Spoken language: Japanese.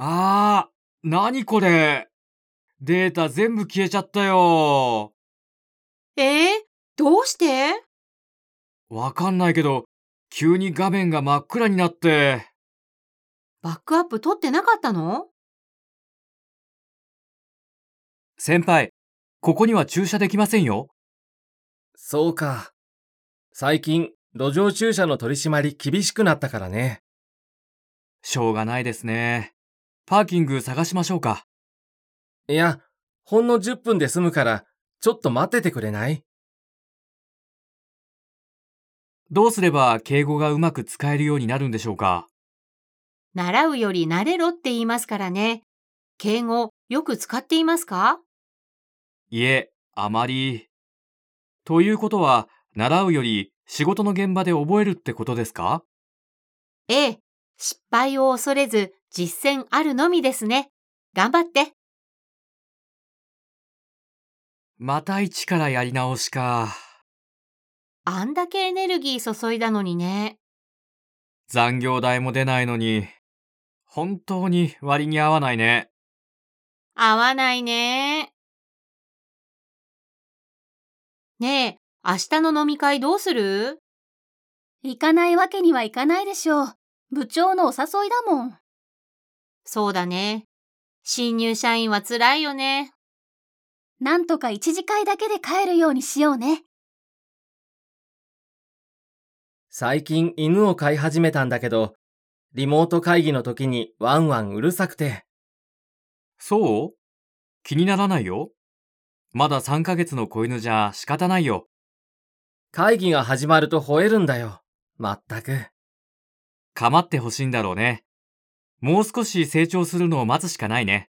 あー、なにこれ。データ全部消えちゃったよ。えー、どうして？わかんないけど、急に画面が真っ暗になって。バックアップ取ってなかったの？先輩、ここには駐車できませんよ。そうか。最近、路上駐車の取り締まり厳しくなったからね。しょうがないですね。パーキング探しましょうか。いや、ほんの10分で済むから、ちょっと待っててくれない？どうすれば敬語がうまく使えるようになるんでしょうか習うより慣れろって言いますからね。敬語よく使っていますか？いえ、あまり。ということは、習うより仕事の現場で覚えるってことですか？ええ、失敗を恐れず実践あるのみですね。頑張って。また一からやり直しか。あんだけエネルギー注いだのにね。残業代も出ないのに、本当に割に合わないね。合わないね。ねえ、明日の飲み会どうする？行かないわけにはいかないでしょう。部長のお誘いだもん。そうだね。新入社員は辛いよね。なんとか一次会だけで帰るようにしようね。最近犬を飼い始めたんだけど、リモート会議の時にワンワンうるさくて。そう？気にならないよ。まだ3ヶ月の子犬じゃ仕方ないよ。会議が始まると吠えるんだよ。まったく。構ってほしいんだろうね。もう少し成長するのを待つしかないね。